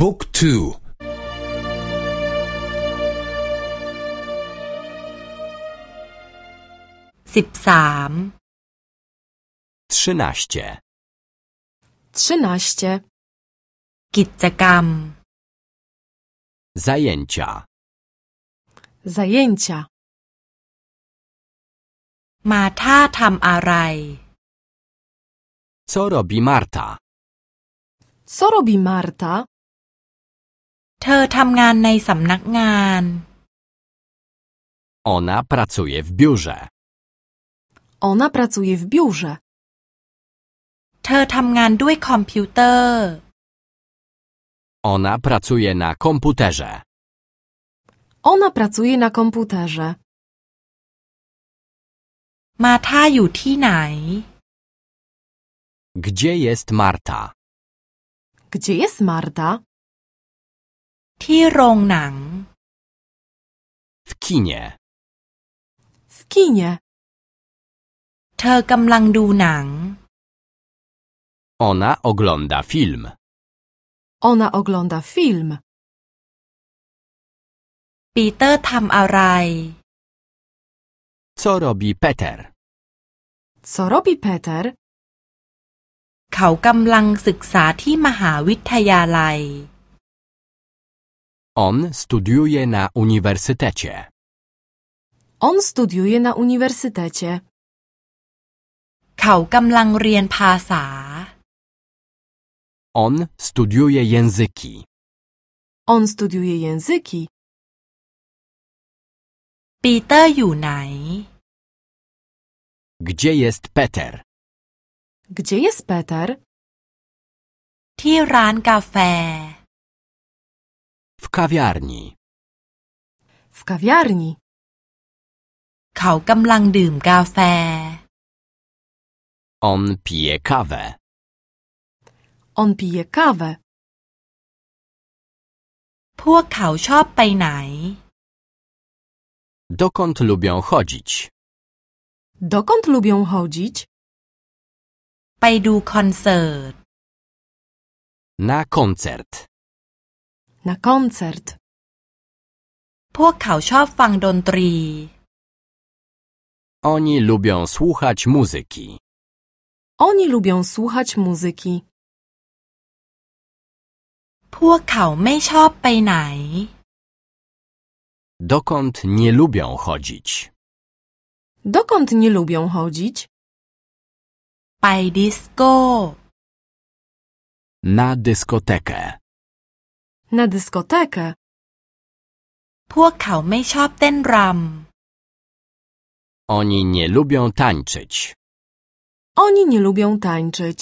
บุ๊กทู สิบสาม trzynaście, trzynaście, กิจกรรม zajęcia, zajęcia, มาท่าทำอะไร co robi Marta, co robi Marta? เธอทำงานในสำนักงาน ona pracuje w biurze, Ona pracuje w biurze, เธอทำงานด้วยคอมพิวเตอร์ ona pracuje na komputerze, ona pracuje na komputerze, มาท่าอยู่ที่ไหน gdzie jest Marta, gdzie jest Marta? ที่โรงหนัง w kinie, W kinie, เธอกำลังดูหนัง ona ogląda film, ona ogląda film, ปีเตอร์ทำอะไร co robi Peter, co robi Peter? เขากำลังศึกษาที่มหาวิทยาลัย on studiuje na uniwersytecie, On studiuje na uniwersytecie, เขากำลังเรียนภาษา on studiuje języki, on studiuje języki, ปีเตอร์อยู่ไหน gdzie jest Peter, gdzie jest Peter? ที่ร้านกาแฟ w kawiarni, W kawiarni, เขากำลังดื่มกาแฟ on pije kawę, on pije kawę, พวกเขาชอบไปไหน dokąd lubią chodzić, dokąd lubią chodzić? ไปดูคอนเสิร์ต na koncert, Na koncert, พวกเขาชอบฟังดนตรี oni lubią słuchać muzyki, oni lubią słuchać muzyki, พวกเขาไม่ชอบไปไหน dokąd nie lubią chodzić, dokąd nie lubią chodzić? ไปดิสโก้ na dyskotekę, Na dyskotekę, พวกเขาไม่ชอบเต้นร oni nie lubią tańczyć, oni nie lubią tańczyć,